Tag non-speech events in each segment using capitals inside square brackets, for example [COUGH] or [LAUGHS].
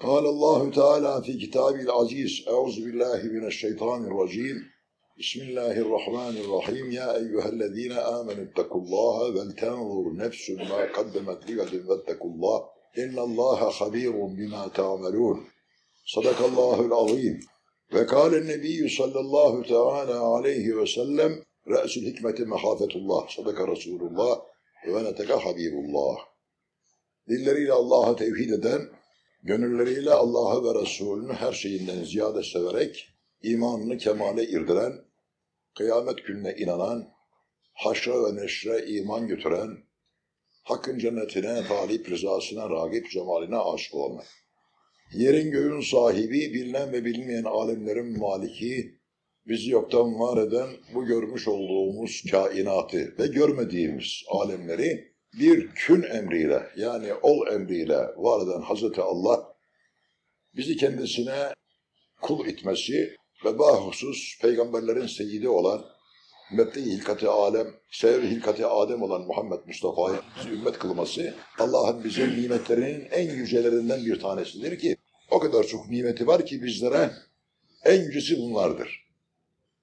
قال الله تعالى في كتابه العزيز أعوذ بالله من الشيطان الرجيم بسم الله الرحمن الرحيم يا أيها الذين آمنوا اتقوا الله ولتنظر نفس ما قدمت لغد واتقوا الله إن الله خبير بما تعملون صدق الله العظيم وقال النبي صلى الله تعالى عليه وسلم رأس الحكمة محافة الله صدق رسول الله ونتك حبيب الله Dilleriyle Allah'a tevhid eden, gönülleriyle Allah'ı ve Resulünü her şeyinden ziyade severek, imanını kemale irdiren, kıyamet gününe inanan, haşra ve neşre iman götüren, hakkın cennetine, talip rızasına, ragip cemaline aşık olmak. Yerin göğün sahibi, bilinen ve bilinmeyen alemlerin maliki, bizi yoktan var eden bu görmüş olduğumuz kainatı ve görmediğimiz alemleri bir kün emriyle yani ol emriyle var eden Hazreti Allah bizi kendisine kul itmesi ve bahusus peygamberlerin seyyidi olan Mebde hilkati alem, sebebi hilkati Adem olan Muhammed Mustafa'yı ümmet kılması Allah'ın bize nimetlerinin en yücelerinden bir tanesidir ki o kadar çok nimeti var ki bizlere en yücesi bunlardır.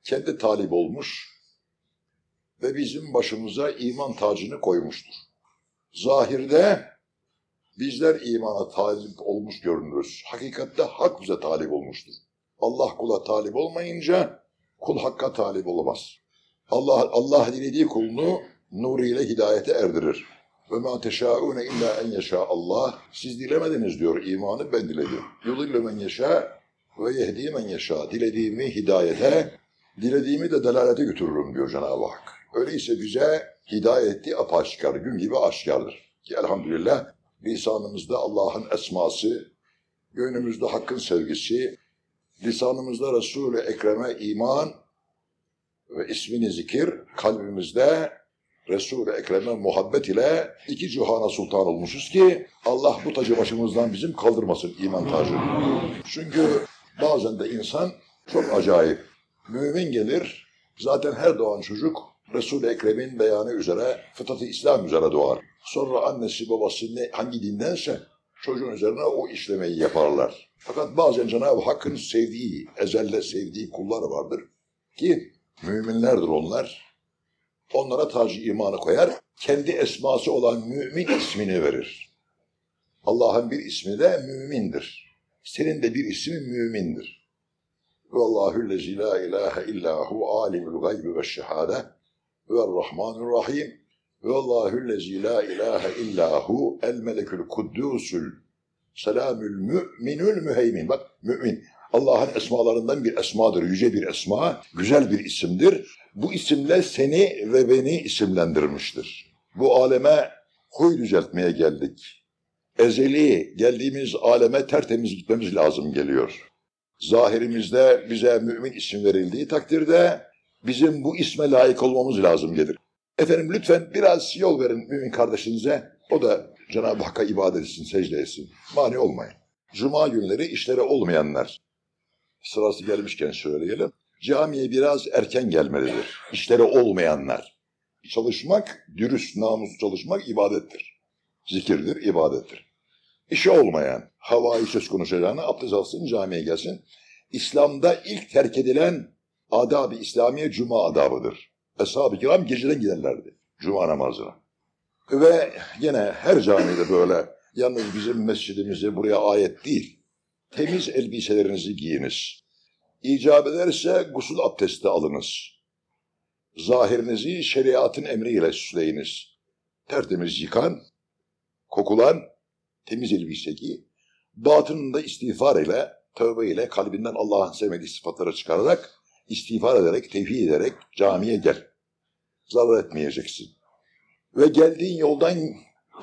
Kendi talip olmuş ve bizim başımıza iman tacını koymuştur. Zahirde bizler imana talip olmuş görünürüz. Hakikatte hak bize talip olmuştur. Allah kula talip olmayınca kul hakka talip olamaz. Allah Allah dilediği kulunu nuruyla hidayete erdirir. Ve ma teşaune illa en yeşa Allah. Siz dilemediniz diyor imanı ben diledim. Yudillu men yeşa ve yehdi men yeşa. Dilediğimi hidayete, dilediğimi de delalete götürürüm diyor Cenab-ı Hak. Öyleyse bize hidayeti apaşkar, gün gibi aşkardır. Ki elhamdülillah lisanımızda Allah'ın esması, gönlümüzde hakkın sevgisi, lisanımızda Resul-i Ekrem'e iman ve ismini zikir, kalbimizde Resul-i Ekrem'e muhabbet ile iki cihana sultan olmuşuz ki Allah bu tacı başımızdan bizim kaldırmasın iman tacını. Çünkü bazen de insan çok acayip. Mümin gelir, zaten her doğan çocuk Resul-i Ekrem'in beyanı üzere, fıtratı İslam üzere doğar. Sonra annesi babası ne, hangi dindense çocuğun üzerine o işlemeyi yaparlar. Fakat bazen Cenab-ı Hakk'ın sevdiği, ezelde sevdiği kullar vardır ki müminlerdir onlar. Onlara tacı imanı koyar, kendi esması olan mümin ismini verir. Allah'ın bir ismi de mümindir. Senin de bir ismin mümindir. Vallahüllezi la ilahe illahu alimul gaybi ve şehade ve rahmanur-rahim ve Allahüllezi la ilahe illahu el melekül kuddusül selamül müminül müheymin. Bak mümin. Allah'ın esmalarından bir esmadır. Yüce bir esma. Güzel bir isimdir. Bu isimle seni ve beni isimlendirmiştir. Bu aleme huy düzeltmeye geldik. Ezeli geldiğimiz aleme tertemiz gitmemiz lazım geliyor. Zahirimizde bize mümin isim verildiği takdirde bizim bu isme layık olmamız lazım gelir. Efendim lütfen biraz yol verin mümin kardeşinize. O da Cenab-ı Hakk'a ibadet etsin, secde etsin. Mani olmayın. Cuma günleri işleri olmayanlar, sırası gelmişken söyleyelim, camiye biraz erken gelmelidir. İşleri olmayanlar. Çalışmak, dürüst, namus çalışmak ibadettir. Zikirdir, ibadettir. İşi olmayan, havayı söz konuşacağına abdest alsın, camiye gelsin. İslam'da ilk terk edilen adab-ı İslamiye cuma adabıdır. Ashab-ı kiram geceden giderlerdi cuma namazına. Ve yine her camide böyle, yalnız bizim mescidimize buraya ayet değil, temiz elbiselerinizi giyiniz. İcap ederse gusül abdesti alınız. Zahirinizi şeriatın emriyle süsleyiniz. Tertemiz yıkan, kokulan, temiz elbise giy. Batınında istiğfar ile, tövbe ile kalbinden Allah'ın sevmediği sıfatları çıkararak, istiğfar ederek, tevhid ederek camiye gel. Zarar etmeyeceksin. Ve geldiğin yoldan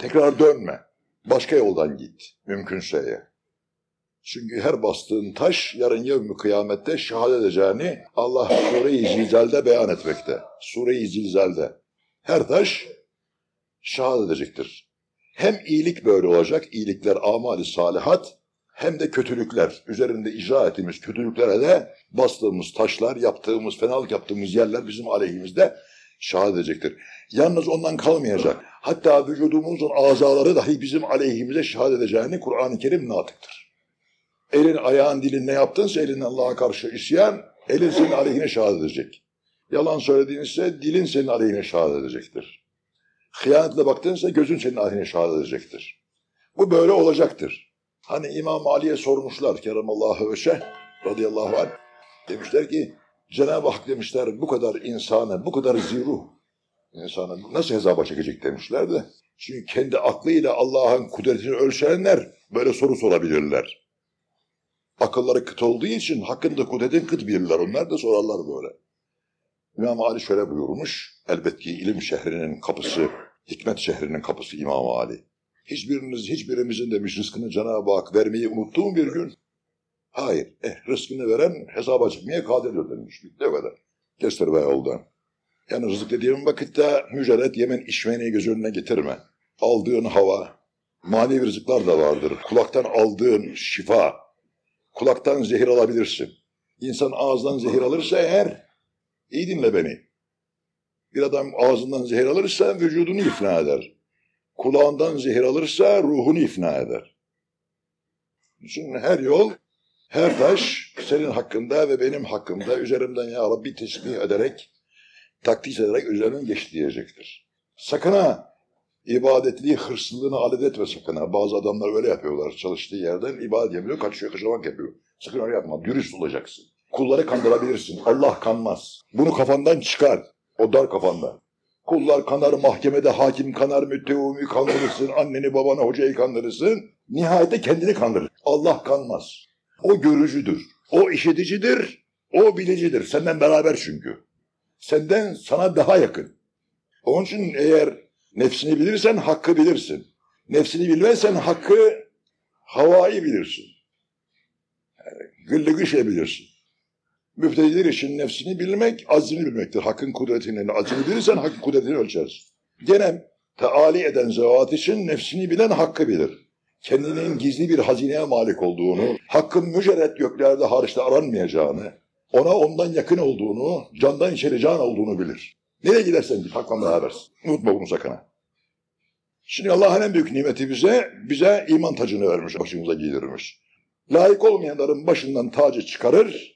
tekrar dönme. Başka yoldan git. Mümkünse eğer. Çünkü her bastığın taş yarın yevmi kıyamette şehadet edeceğini Allah Sure-i Zilzal'de beyan etmekte. Sure-i Zilzal'de. Her taş şehadet edecektir. Hem iyilik böyle olacak, iyilikler amali salihat, hem de kötülükler, üzerinde icra ettiğimiz kötülüklere de bastığımız taşlar, yaptığımız, fenalık yaptığımız yerler bizim aleyhimizde şehadet edecektir. Yalnız ondan kalmayacak. Hatta vücudumuzun azaları dahi bizim aleyhimize şehadet edeceğini Kur'an-ı Kerim natıktır. Elin, ayağın, dilin ne yaptınsa elin Allah'a karşı isyan, elin senin aleyhine şehadet edecek. Yalan söylediğinizse dilin senin aleyhine şehadet edecektir. Hıyanetle baktığınızda gözün senin aleyhine şehadet edecektir. Bu böyle olacaktır. Hani İmam Ali'ye sormuşlar Keremallahu Veşeh radıyallahu anh. Demişler ki Cenab-ı Hak demişler bu kadar insanı, bu kadar ziruh insanı nasıl hesaba çekecek demişler de. Çünkü kendi aklıyla Allah'ın kudretini ölçenler böyle soru sorabilirler. Akılları kıt olduğu için hakkında kudretin kıt bilirler. Onlar da sorarlar böyle. İmam Ali şöyle buyurmuş. Elbette ki ilim şehrinin kapısı, hikmet şehrinin kapısı İmam Ali. Hiçbiriniz, hiçbirimizin demiş rızkını Cenab-ı Hak vermeyi unuttu mu bir gün? Hayır. Eh, rızkını veren hesaba çıkmaya kadirdir demiş. Ne kadar. Kestir be yoldan. Yani rızık dediğim vakitte mücerret yemen içmeni göz önüne getirme. Aldığın hava, manevi rızıklar da vardır. Kulaktan aldığın şifa, kulaktan zehir alabilirsin. İnsan ağızdan zehir alırsa eğer, iyi dinle beni. Bir adam ağzından zehir alırsa vücudunu ifna eder. Kulağından zehir alırsa ruhunu ifna eder. Çünkü her yol, her taş senin hakkında ve benim hakkımda üzerimden ya Rabbi tesbih ederek, takdis ederek üzerinden geç diyecektir. Sakın ha ibadetliği hırslılığını alet etme sakın ha. Bazı adamlar öyle yapıyorlar. Çalıştığı yerden ibadet yapıyor, kaçıyor, kaçamak yapıyor. Sakın öyle yapma. Dürüst olacaksın. Kulları kandırabilirsin. Allah kanmaz. Bunu kafandan çıkar. O dar kafanda. Kullar kanar, mahkemede hakim kanar, müttevumi kandırırsın, anneni babanı hocayı kandırırsın. Nihayette kendini kandırır. Allah kanmaz. O görücüdür. O işiticidir. O bilicidir. Senden beraber çünkü. Senden sana daha yakın. Onun için eğer nefsini bilirsen hakkı bilirsin. Nefsini bilmezsen hakkı havayı bilirsin. Yani gülle güçle bilirsin. Müftediler için nefsini bilmek, azini bilmektir. Hakkın kudretini, azini bilirsen hakkın kudretini ölçersin. Gene teali eden zevat için nefsini bilen hakkı bilir. Kendinin gizli bir hazineye malik olduğunu, hakkın mücerret göklerde hariçte aranmayacağını, ona ondan yakın olduğunu, candan içeri can olduğunu bilir. Nereye gidersen git hakla berabersin. Unutma bunu sakın ha. Şimdi Allah'ın en büyük nimeti bize, bize iman tacını vermiş, başımıza giydirmiş. Layık olmayanların başından tacı çıkarır,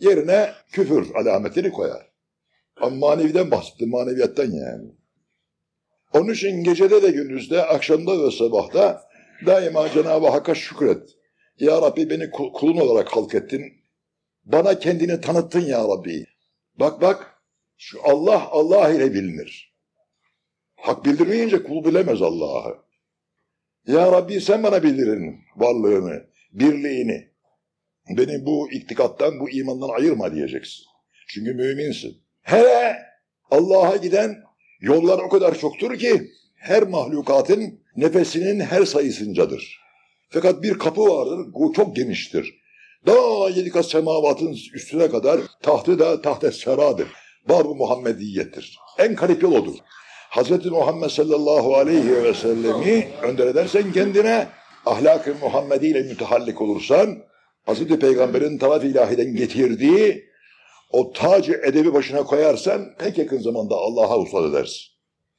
yerine küfür alametini koyar. Ama maneviden bahsetti, maneviyattan yani. Onun için gecede de gündüzde, akşamda ve sabahta daima Cenab-ı Hakk'a şükret. Ya Rabbi beni kulun olarak halk ettin. Bana kendini tanıttın ya Rabbi. Bak bak, şu Allah, Allah ile bilinir. Hak bildirmeyince kul bilemez Allah'ı. Ya Rabbi sen bana bildirin varlığını, birliğini. Beni bu iktikattan, bu imandan ayırma diyeceksin. Çünkü müminsin. Hele Allah'a giden yollar o kadar çoktur ki her mahlukatın nefesinin her sayısıncadır. Fakat bir kapı vardır, bu çok geniştir. Daha yedi kat semavatın üstüne kadar tahtı da tahte seradır. Bab-ı Muhammediyettir. En garip yol odur. Hazreti Muhammed sallallahu aleyhi ve sellemi önder edersen kendine ahlak-ı Muhammedi ile mütehallik olursan Hazreti Peygamber'in taraf ilahiden getirdiği o tacı edebi başına koyarsan pek yakın zamanda Allah'a uslat edersin.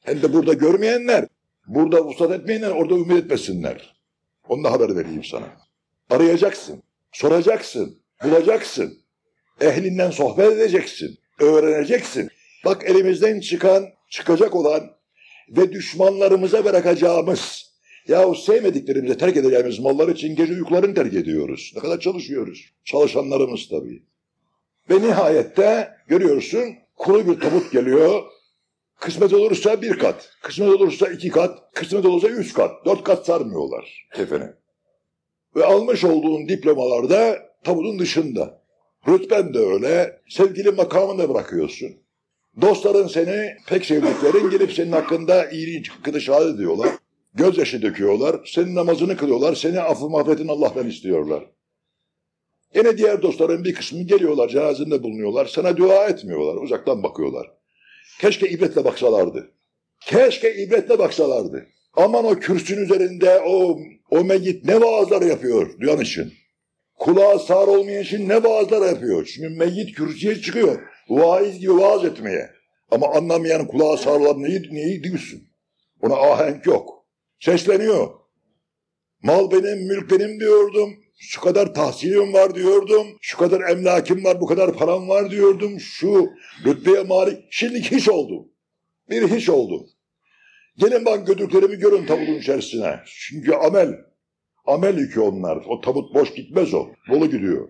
Hem de burada görmeyenler, burada uslat etmeyenler orada ümit etmesinler. Onu da haber vereyim sana. Arayacaksın, soracaksın, bulacaksın. Ehlinden sohbet edeceksin, öğreneceksin. Bak elimizden çıkan, çıkacak olan ve düşmanlarımıza bırakacağımız Yahu sevmediklerimize terk edeceğimiz mallar için gece uykularını terk ediyoruz. Ne kadar çalışıyoruz. Çalışanlarımız tabii. Ve nihayette görüyorsun kuru bir tabut geliyor. Kısmet olursa bir kat, kısmet olursa iki kat, kısmet olursa üç kat, dört kat sarmıyorlar kefeni. Ve almış olduğun diplomalarda tabutun dışında. Rütben de öyle, sevgili makamını bırakıyorsun. Dostların seni, pek sevdiklerin gelip senin hakkında iyiliğin hakkında şehadet ediyorlar. Gözyaşı döküyorlar, senin namazını kılıyorlar, seni affı mahvetini Allah'tan istiyorlar. Yine diğer dostların bir kısmı geliyorlar, cenazende bulunuyorlar, sana dua etmiyorlar, uzaktan bakıyorlar. Keşke ibretle baksalardı. Keşke ibretle baksalardı. Aman o kürsün üzerinde o, o meyyit ne vaazlar yapıyor duyan için. Kulağı sağır olmayan için ne vaazlar yapıyor. Çünkü meyyit kürsüye çıkıyor. Vaiz gibi vaaz etmeye. Ama anlamayan kulağı sağırlar neyi, neyi duysun. Ona ahenk yok. Sesleniyor. Mal benim, mülk benim diyordum. Şu kadar tahsilim var diyordum. Şu kadar emlakim var, bu kadar param var diyordum. Şu rütbeye malik. Şimdi hiç oldu. Bir hiç oldu. Gelin bak gördüklerimi görün tabutun içerisine. Çünkü amel. Amel yükü onlar. O tabut boş gitmez o. Dolu gidiyor.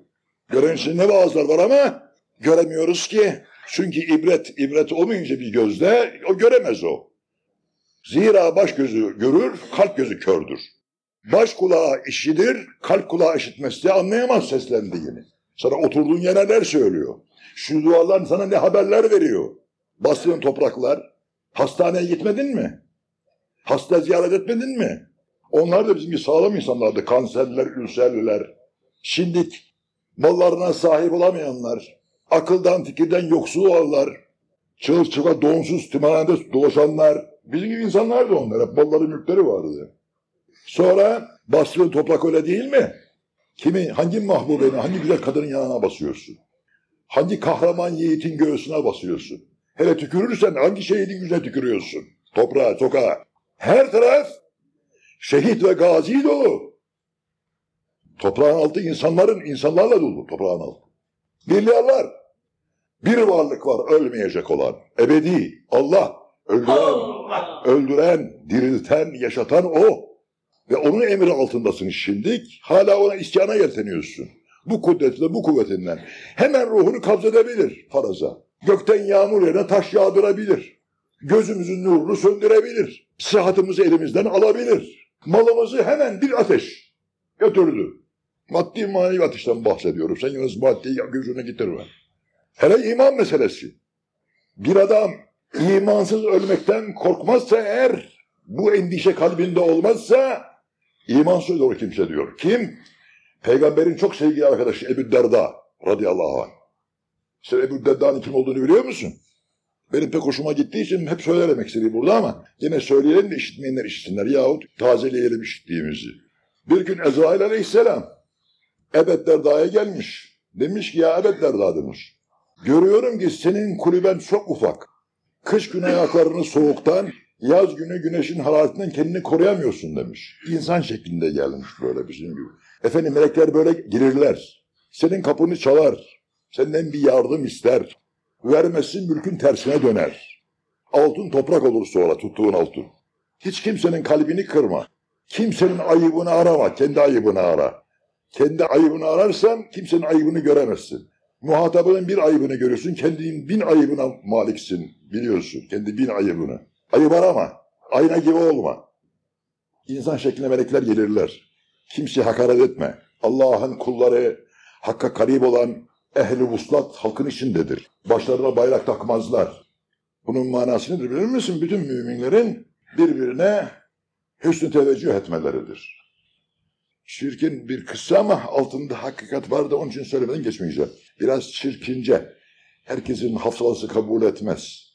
Gören ne vaazlar var ama göremiyoruz ki. Çünkü ibret, ibret olmayınca bir gözde o göremez o. Zira baş gözü görür, kalp gözü kördür. Baş kulağı işidir, kalp kulağı işitmezse anlayamaz seslendiğini. Sana oturduğun yerler söylüyor. Şu dualar sana ne haberler veriyor. Bastığın topraklar. Hastaneye gitmedin mi? Hasta ziyaret etmedin mi? Onlar da bizim gibi sağlam insanlardı. Kanserliler, ülserliler. Şimdi mallarına sahip olamayanlar, akıldan fikirden yoksul olanlar, çığır donsuz tımarhanede dolaşanlar, bizim gibi insanlar da onlar. Hep malları mülkleri vardı. Sonra bastığın toprak öyle değil mi? Kimi, hangi mahbubeni, hangi güzel kadının yanına basıyorsun? Hangi kahraman yiğitin göğsüne basıyorsun? Hele tükürürsen hangi şehidin yüzüne tükürüyorsun? Toprağa, sokağa. Her taraf şehit ve gazi dolu. Toprağın altı insanların, insanlarla dolu toprağın altı. Milyarlar. Bir varlık var ölmeyecek olan. Ebedi. Allah. Öldüren, öldüren, dirilten, yaşatan o. Ve onun emri altındasın şimdik. Hala ona isyana yelteniyorsun. Bu kudretle, bu kuvvetinden. Hemen ruhunu kabzedebilir faraza. Gökten yağmur yerine taş yağdırabilir. Gözümüzün nurunu söndürebilir. Sıhhatımızı elimizden alabilir. Malımızı hemen bir ateş götürdü. Maddi manevi ateşten bahsediyorum. Sen yalnız maddeyi gözüne getirme. Hele iman meselesi. Bir adam imansız ölmekten korkmazsa eğer, bu endişe kalbinde olmazsa, imansız olur kimse diyor. Kim? Peygamberin çok sevgili arkadaşı Ebu Derda radıyallahu anh. Sen Ebu Derda'nın kim olduğunu biliyor musun? Benim pek hoşuma gittiği için hep söylemek istediğim burada ama yine söyleyelim de işitmeyenler işitsinler yahut tazeleyelim işittiğimizi. Bir gün Ezrail aleyhisselam Ebed Derda'ya gelmiş. Demiş ki ya Ebed Derda demiş. Görüyorum ki senin kulüben çok ufak. Kış günü ayaklarını soğuktan, yaz günü güneşin hararetinden kendini koruyamıyorsun demiş. İnsan şeklinde gelmiş böyle bizim gibi. Efendim melekler böyle girirler. Senin kapını çalar. Senden bir yardım ister. Vermezsin mülkün tersine döner. Altın toprak olur sonra tuttuğun altın. Hiç kimsenin kalbini kırma. Kimsenin ayıbını arama, kendi ayıbını ara. Kendi ayıbını ararsan kimsenin ayıbını göremezsin. Muhatabının bir ayıbını görüyorsun, kendinin bin ayıbına maliksin biliyorsun. Kendi bin ayıbını. Ayıp arama, ayna gibi olma. İnsan şeklinde melekler gelirler. Kimseye hakaret etme. Allah'ın kulları, hakka karib olan ehli vuslat halkın içindedir. Başlarına bayrak takmazlar. Bunun manası nedir bilir misin? Bütün müminlerin birbirine hüsnü teveccüh etmeleridir. Çirkin bir kıssa ama altında hakikat var onun için söylemeden geçmeyeceğim. Biraz çirkince. Herkesin hafsalası kabul etmez.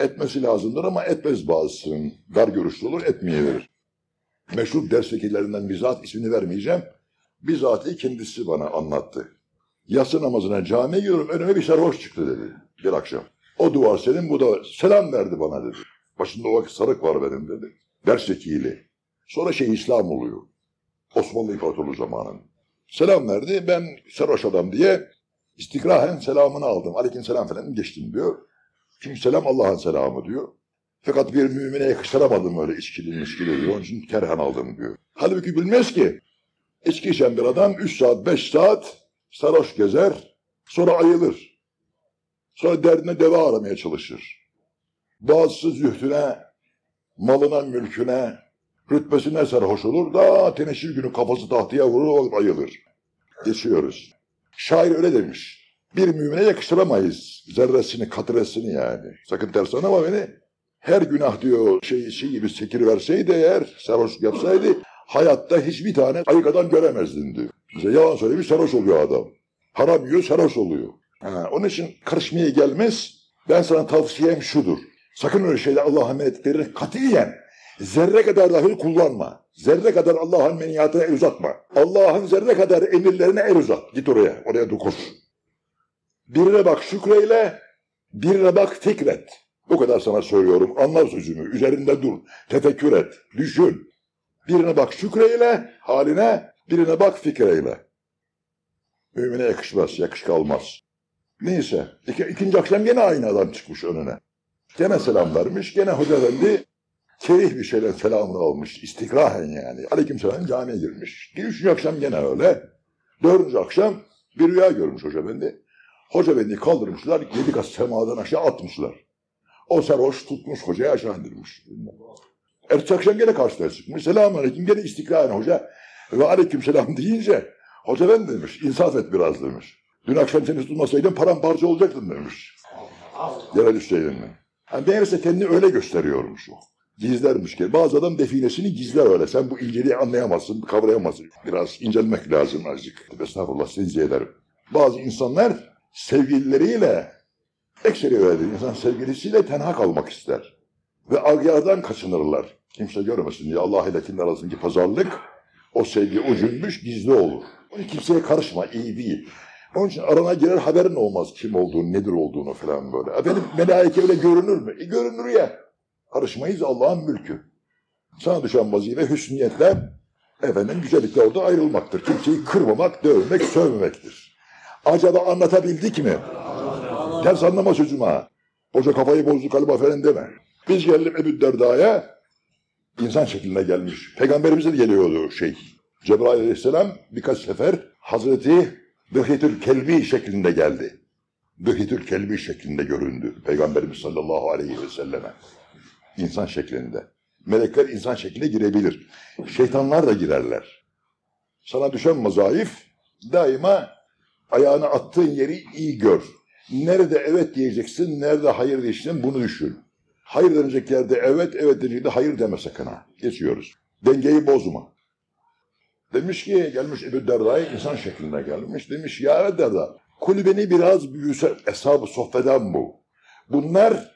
Etmesi lazımdır ama etmez bazısının. Dar görüşlü olur, etmeyebilir. Meşhur ders vekillerinden bizzat ismini vermeyeceğim. Bizzat kendisi bana anlattı. Yatsı namazına camiye gidiyorum önüme bir sarhoş çıktı dedi bir akşam. O duvar senin bu da selam verdi bana dedi. Başında o sarık var benim dedi. Ders vekili. Sonra şey İslam oluyor. Osmanlı İmparatorluğu zamanın. Selam verdi. Ben sarhoş adam diye istikrahen selamını aldım. Aleyküm selam falan geçtim diyor. Çünkü selam Allah'ın selamı diyor. Fakat bir mümine yakıştıramadım öyle içkili miskili diyor. Onun için kerhan aldım diyor. Halbuki bilmez ki içki içen bir adam 3 saat 5 saat sarhoş gezer. Sonra ayılır. Sonra derdine deva aramaya çalışır. Bazısı zühdüne, malına, mülküne, rütbesine sarhoş olur da teneşir günü kafası tahtaya vurur ayılır. Geçiyoruz. Şair öyle demiş. Bir mümine yakıştıramayız zerresini, katresini yani. Sakın ters anlama beni. Her günah diyor şey, şey gibi sekir verseydi eğer, sarhoş yapsaydı hayatta hiçbir tane ayık adam göremezdin diyor. Bize yalan söylemiş sarhoş oluyor adam. Haram yiyor sarhoş oluyor. Ha, onun için karışmaya gelmez. Ben sana tavsiyem şudur. Sakın öyle şeyler Allah'ın menetlerini katiyen zerre kadar dahi kullanma. Zerre kadar Allah'ın meniyatına el uzatma. Allah'ın zerre kadar emirlerine el uzat. Git oraya, oraya dokun. Birine bak şükreyle, birine bak fikret. Bu kadar sana söylüyorum. Anla sözümü. Üzerinde dur. Tefekkür et. Düşün. Birine bak şükreyle haline, Birine bak fikir eyle. Mümine yakışmaz, yakışık almaz. Neyse, iki, ikinci akşam gene aynı adam çıkmış önüne. Gene selam vermiş, gene hoca efendi keyif bir şeyler selamını almış. İstikrahen yani. Aleyküm selam camiye girmiş. Üçüncü akşam gene öyle. Dördüncü akşam bir rüya görmüş hoca efendi. Hoca efendiyi kaldırmışlar, yedi kat semadan aşağı atmışlar. O sarhoş tutmuş hocayı aşağı indirmiş. Ertesi akşam gene karşıya çıkmış. Selamun aleyküm gene istikrahen hoca. Ve aleyküm selam deyince hoca ben demiş insaf et biraz demiş. Dün akşam seni tutmasaydın paramparça olacaktın demiş. Yere düşseydin? Yani meğerse kendini öyle gösteriyormuş o. Gizlermiş ki. Bazı adam definesini gizler öyle. Sen bu inceliği anlayamazsın, kavrayamazsın. Biraz incelmek lazım azıcık. Estağfurullah sizi ederim. Bazı insanlar sevgilileriyle ekseri öyledir. İnsan sevgilisiyle tenha kalmak ister. Ve agyadan kaçınırlar. Kimse görmesin diye Allah ile kim arasındaki pazarlık o sevgi ucunmuş gizli olur. Onun kimseye karışma iyi değil. Onun için arana girer haberin olmaz kim olduğunu, nedir olduğunu falan böyle. Efendim melaike öyle görünür mü? E görünür ya. Karışmayız Allah'ın mülkü. Sana düşen vazife hüsniyetle efendim güzellikle orada ayrılmaktır. Kimseyi kırmamak, dövmek, sövmemektir. Acaba anlatabildik mi? Ters anlama sözümü ha. Hoca kafayı bozdu galiba falan deme. Biz geldik Ebu Derda'ya insan şeklinde gelmiş. Peygamberimize de geliyordu şey. Cebrail aleyhisselam birkaç sefer Hazreti Bühitül Kelbi şeklinde geldi. Bühitül Kelbi şeklinde göründü Peygamberimiz sallallahu aleyhi ve selleme. İnsan şeklinde. Melekler insan şekline girebilir. Şeytanlar da girerler. Sana düşen mazayif daima ayağını attığın yeri iyi gör. Nerede evet diyeceksin, nerede hayır diyeceksin bunu düşün. Hayır denecek yerde evet, evet denecek yerde hayır deme sakın ha. Geçiyoruz. Dengeyi bozma. Demiş ki gelmiş Ebu Derda'ya insan şeklinde gelmiş. Demiş ya Ebu Derda kulübeni biraz büyüse hesabı sohbeden bu. Bunlar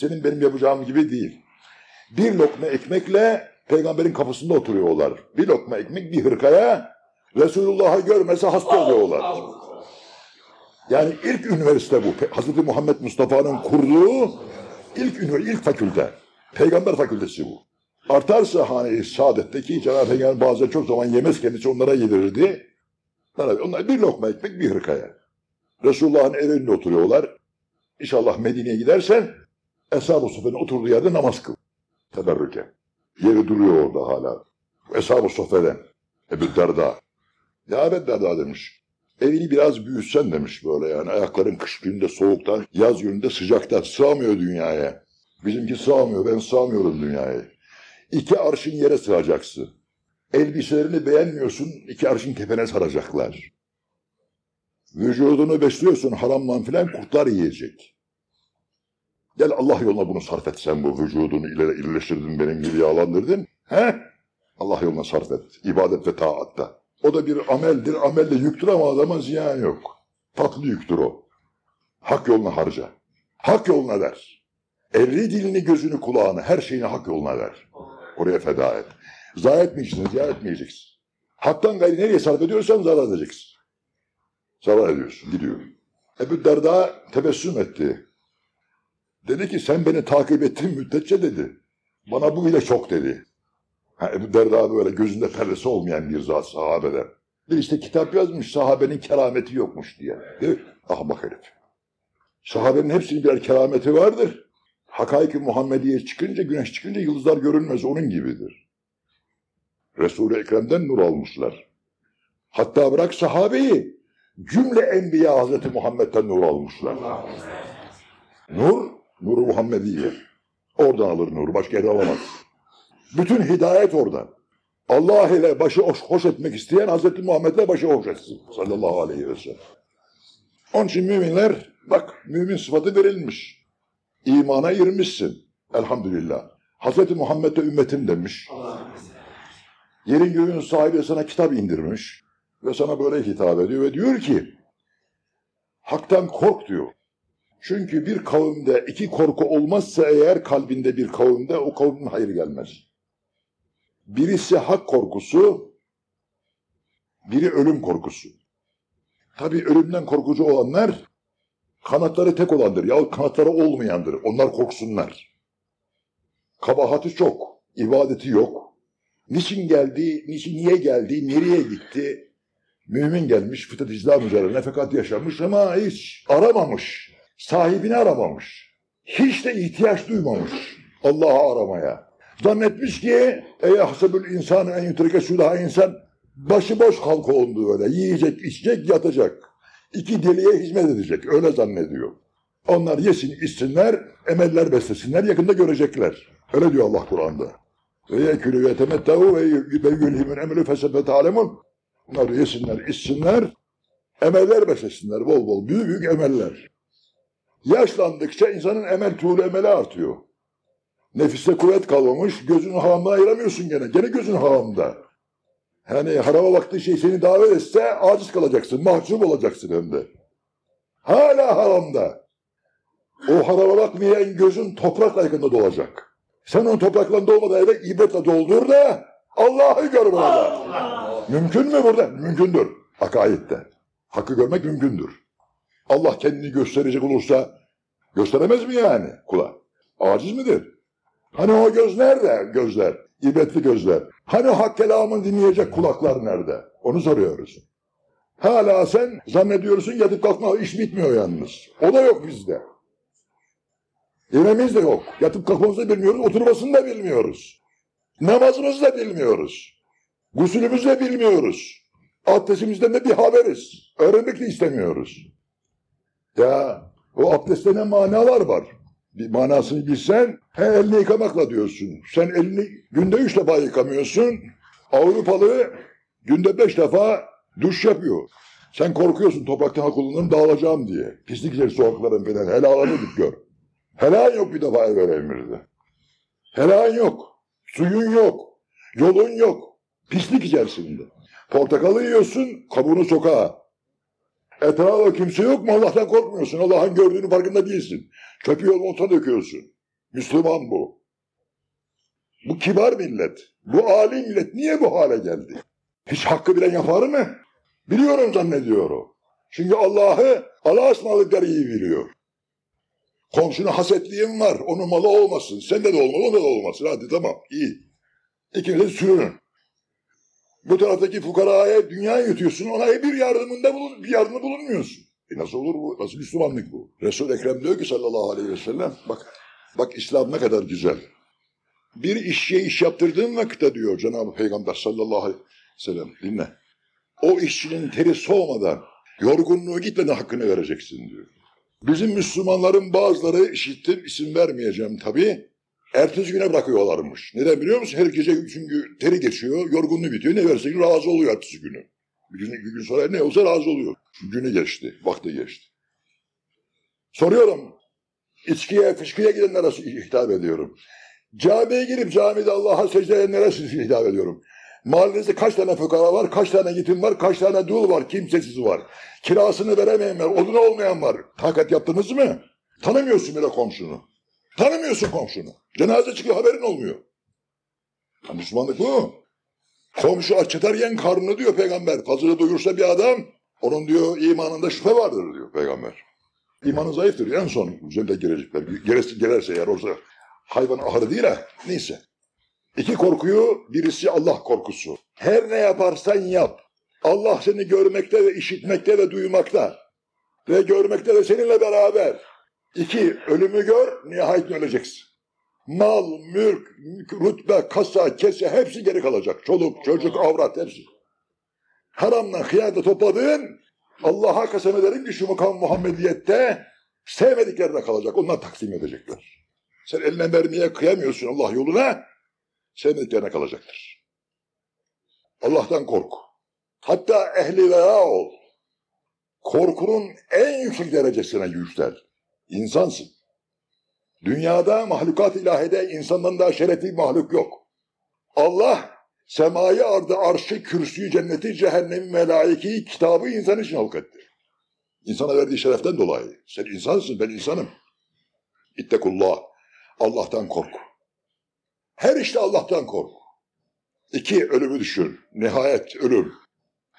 senin benim yapacağım gibi değil. Bir lokma ekmekle peygamberin kapısında oturuyorlar. Bir lokma ekmek bir hırkaya Resulullah'ı görmese hasta oluyorlar. Yani ilk üniversite bu. Hazreti Muhammed Mustafa'nın kurduğu ilk üniversite, ilk fakülte. Peygamber fakültesi bu. Artarsa hani saadetteki Cenab-ı Peygamber bazen çok zaman yemez kendisi onlara yedirirdi. Onlar bir lokma ekmek bir hırkaya. Resulullah'ın evinde oturuyorlar. İnşallah Medine'ye gidersen Eshab-ı Sofya'nın oturduğu yerde namaz kıl. Teberrüke. Yeri duruyor orada hala. Eshab-ı Sofya'dan. Ebu Derda. Ya Ebu Derda demiş. Evini biraz büyütsen demiş böyle yani. Ayakların kış gününde soğuktan, yaz gününde sıcaktan. Sığamıyor dünyaya. Bizimki sığamıyor. Ben sığamıyorum dünyaya. İki arşın yere sığacaksın. Elbiselerini beğenmiyorsun. iki arşın kefene saracaklar. Vücudunu besliyorsun haramdan filan kurtlar yiyecek. Gel Allah yoluna bunu sarf et sen bu vücudunu ileri iyileştirdin benim gibi yağlandırdın. He? Allah yoluna sarf et. İbadet ve taatta. O da bir ameldir. Amelle yüktür ama adama ziyan yok. Tatlı yüktür o. Hak yoluna harca. Hak yoluna ver. Elli dilini, gözünü, kulağını, her şeyini hak yoluna ver. Oraya feda et. Zayi etmeyeceksin, ziyan etmeyeceksin. Haktan gayri nereye sarf ediyorsan zarar edeceksin. Zarar ediyorsun, gidiyor. Ebu Derda tebessüm etti. Dedi ki sen beni takip ettiğin müddetçe dedi. Bana bu ile çok dedi. Ha, Ebu Derda böyle gözünde perdesi olmayan bir zat sahabeden. Bir işte kitap yazmış sahabenin kerameti yokmuş diye. Değil mi? Ahmak herif. Sahabenin hepsinin birer kerameti vardır. Hakaik-i Muhammediye çıkınca, güneş çıkınca yıldızlar görünmez onun gibidir. Resul-i Ekrem'den nur almışlar. Hatta bırak sahabeyi, cümle enbiya Hazreti Muhammed'den nur almışlar. Nur, nuru Muhammediye. Oradan alır nuru, başka yerden alamaz. Bütün hidayet oradan. Allah ile başı hoş, hoş etmek isteyen Hazreti Muhammed'le başı hoş etsin. Sallallahu aleyhi ve sellem. Onun için müminler, bak mümin sıfatı verilmiş. İmana girmişsin. Elhamdülillah. Hazreti Muhammed de ümmetim demiş. Yerin göğün sahibi sana kitap indirmiş. Ve sana böyle hitap ediyor ve diyor ki Hak'tan kork diyor. Çünkü bir kavimde iki korku olmazsa eğer kalbinde bir kavimde o kavmin hayır gelmez. Birisi hak korkusu, biri ölüm korkusu. Tabi ölümden korkucu olanlar kanatları tek olandır yahut kanatları olmayandır. Onlar korksunlar. Kabahati çok, ibadeti yok. Niçin geldi, niçin niye geldi, nereye gitti? Mümin gelmiş fıtrat İslam üzerine fakat yaşamış ama hiç aramamış. Sahibini aramamış. Hiç de ihtiyaç duymamış Allah'ı aramaya. Zannetmiş ki ey hasebül insan en yutrike sudaha insan başıboş halk oldu öyle. Yiyecek, içecek, yatacak. İki deliye hizmet edecek. Öyle zannediyor. Onlar yesin, içsinler, emeller beslesinler, yakında görecekler. Öyle diyor Allah Kur'an'da. Ve yekülü ve ve yülhimün emelü fesebet alemun. Bunlar yesinler, içsinler, emeller beslesinler bol bol. Büyük büyük emeller. Yaşlandıkça insanın emel tuğlu emeli artıyor. Nefiste kuvvet kalmamış, gözünü haramdan ayıramıyorsun gene. Gene gözün haramda. Yani harama baktığı şey seni davet etse aciz kalacaksın, mahcup olacaksın hem de. Hala haramda. O harama bakmayan gözün toprakla yakında dolacak. Sen onu toprakla dolmadan eve ibretle doldur da Allah'ı gör burada. Mümkün mü burada? Mümkündür. Akaidde. Hakkı görmek mümkündür. Allah kendini gösterecek olursa gösteremez mi yani kula? Aciz midir? Hani o göz nerede? Gözler. İbretli gözler. Hani hak kelamını dinleyecek kulaklar nerede? Onu soruyoruz. Hala sen zannediyorsun yatıp kalkma iş bitmiyor yalnız. O da yok bizde. Yememiz de yok. Yatıp kalkmamızı da bilmiyoruz, oturmasını da bilmiyoruz. Namazımızı da bilmiyoruz. Gusülümüzü de bilmiyoruz. Abdestimizden de bir haberiz. Öğrenmek de istemiyoruz. Ya o abdestte ne manalar var? Bir manasını bilsen, he elini yıkamakla diyorsun. Sen elini günde üç defa yıkamıyorsun. Avrupalı günde beş defa duş yapıyor. Sen korkuyorsun topraktan kullanırım dağılacağım diye. Pislik içeri sokakların falan. Helalanı git gör. Helan yok bir defa evvel emirde. Helan yok. Suyun yok. Yolun yok. Pislik içerisinde. Portakalı yiyorsun, kabuğunu sokağa. Etrafında kimse yok mu Allah'tan korkmuyorsun. Allah'ın gördüğünü farkında değilsin. Çöpü yolun orta döküyorsun. Müslüman bu. Bu kibar millet. Bu âli millet niye bu hale geldi? Hiç hakkı bilen yapar mı? Biliyorum zannediyor. Çünkü Allah'ı Allah'a ısmarladıkları iyi biliyor. Komşuna hasetliğin var. Onun malı olmasın. Sende de olmalı, onda da olmasın. Hadi tamam, iyi. İkiniz sürünün. Bu taraftaki fukaraya dünya yutuyorsun. Ona bir yardımında bulun, bir yardımda bulunmuyorsun. E nasıl olur bu? Nasıl Müslümanlık bu? Resul Ekrem diyor ki sallallahu aleyhi ve sellem bak bak İslam ne kadar güzel. Bir işçiye iş yaptırdığın vakitte diyor Cenab-ı Peygamber sallallahu aleyhi ve sellem dinle. O işçinin teri soğumadan, yorgunluğu gitmeden hakkını vereceksin diyor. Bizim Müslümanların bazıları işittim, isim vermeyeceğim tabii. Ertesi güne bırakıyorlarmış. Neden biliyor musun? Her gece çünkü teri geçiyor, yorgunluğu bitiyor. Ne verirse razı oluyor ertesi günü. Bir gün, bir gün sonra ne olsa razı oluyor. Günü geçti, vakti geçti. Soruyorum, içkiye, fışkıya gidenlere hitap ediyorum. Camiye girip camide Allah'a secde edenlere [LAUGHS] hitap ediyorum. Mahallenizde kaç tane fukara var, kaç tane yetim var, kaç tane dul var, kimsesiz var. Kirasını veremeyen var, odunu olmayan var. Takat yaptınız mı? Tanımıyorsun bile komşunu. Tanımıyorsun komşunu. Cenaze çıkıyor haberin olmuyor. Ya Müslümanlık bu. Komşu aç yeter yen karnını diyor peygamber. Fazla doyursa bir adam onun diyor imanında şüphe vardır diyor peygamber. İmanı zayıftır en son üzerinde girecekler. Gerisi gelirse eğer olsa hayvan ahırı değil ha. Neyse. İki korkuyu birisi Allah korkusu. Her ne yaparsan yap. Allah seni görmekte ve işitmekte ve duymakta. Ve görmekte de seninle beraber. İki, ölümü gör, nihayet öleceksin. Mal, mülk, rütbe, kasa, kese hepsi geri kalacak. Çoluk, çocuk, avrat hepsi. Haramla hıyarda topladığın Allah'a kasem ederim ki şu makam Muhammediyette sevmediklerine kalacak. Onlar taksim edecekler. Sen eline vermeye kıyamıyorsun Allah yoluna sevmediklerine kalacaktır. Allah'tan kork. Hatta ehli veya ol. Korkunun en yüksek derecesine yüksel. İnsansın. Dünyada mahlukat ilahide insandan daha şerefli mahluk yok. Allah semayı ardı arşı, kürsüyü, cenneti, cehennemi, melaikeyi, kitabı insan için halketti. İnsana verdiği şereften dolayı. Sen insansın, ben insanım. İttekullah. Allah'tan kork. Her işte Allah'tan kork. İki, ölümü düşün. Nihayet ölüm.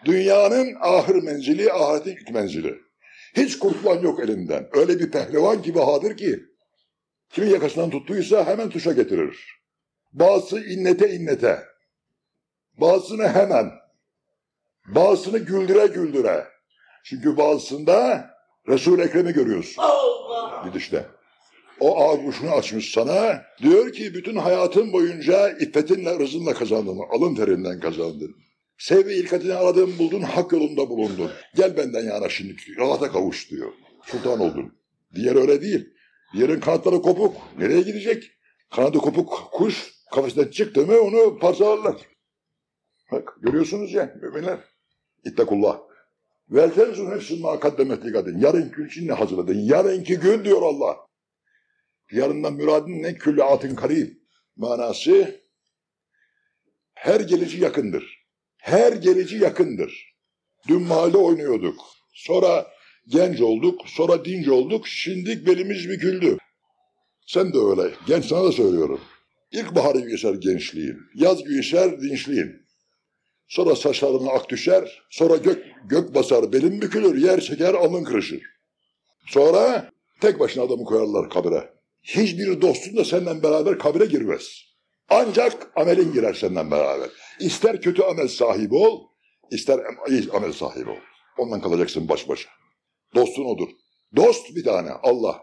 Dünyanın ahir menzili, ahiretin ilk menzili. Hiç kurtulan yok elinden. Öyle bir pehlivan ki bahadır ki, kimin yakasından tuttuysa hemen tuşa getirir. Bazısı innete innete. Bazısını hemen. Bazısını güldüre güldüre. Çünkü bazısında Resul-i Ekrem'i görüyorsun. Allah. Gidişte. O ağuşunu açmış sana. Diyor ki bütün hayatın boyunca iffetinle, rızınla kazandın. Alın terinden kazandın. Sevgi ilkatini aradın, buldun, hak yolunda bulundun. Gel benden yana şimdi, rahata kavuş diyor. Sultan oldun. Diğer öyle değil. Diğerin kanatları kopuk. Nereye gidecek? Kanadı kopuk kuş kafesinden çıktı mı onu parçalarlar. Bak görüyorsunuz ya müminler. İttakullah. Vel tenzun nefsin ma kaddemet ligadin. Yarınki gün için ne hazırladın? Yarınki gün diyor Allah. Yarından müradın ne? Külle atın karib. Manası her geleci yakındır. Her geleci yakındır. Dün mahallede oynuyorduk. Sonra genç olduk. Sonra dinç olduk. Şimdi belimiz büküldü. Sen de öyle. Genç sana da söylüyorum. İlkbaharı geçer gençliğin. Yaz geçer dinçliğin. Sonra saçlarına ak düşer. Sonra gök, gök basar, belin bükülür, yer çeker, alın kırışır. Sonra tek başına adamı koyarlar kabire. Hiçbir dostun da seninle beraber kabire girmez. Ancak amelin girer seninle beraber. İster kötü amel sahibi ol, ister iyi amel sahibi ol. Ondan kalacaksın baş başa. Dostun odur. Dost bir tane Allah.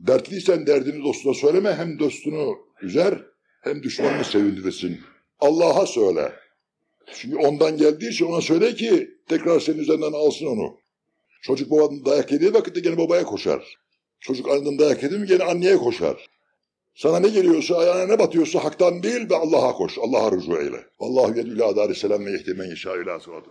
Dertliysen derdini dostuna söyleme hem dostunu üzer hem düşmanını sevindirirsin. Allah'a söyle. Çünkü ondan geldiği için ona söyle ki tekrar senin üzerinden alsın onu. Çocuk babanın dayak yediği vakitte gene babaya koşar. Çocuk anneden dayak yedi mi gene anneye koşar. Sana ne geliyorsa, ayağına ne batıyorsa haktan değil ve Allah'a koş. Allah'a rücu eyle. Allahu yedü ila darisselam ve yehdimen yeşâ ilâ sıratı